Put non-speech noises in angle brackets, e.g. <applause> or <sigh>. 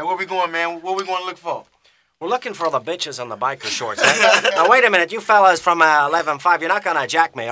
And where we going, man? What we going to look for? We're looking for the bitches on the biker shorts. <laughs> now, wait a minute, you fellas from uh, 11/5, you're not going to jack me,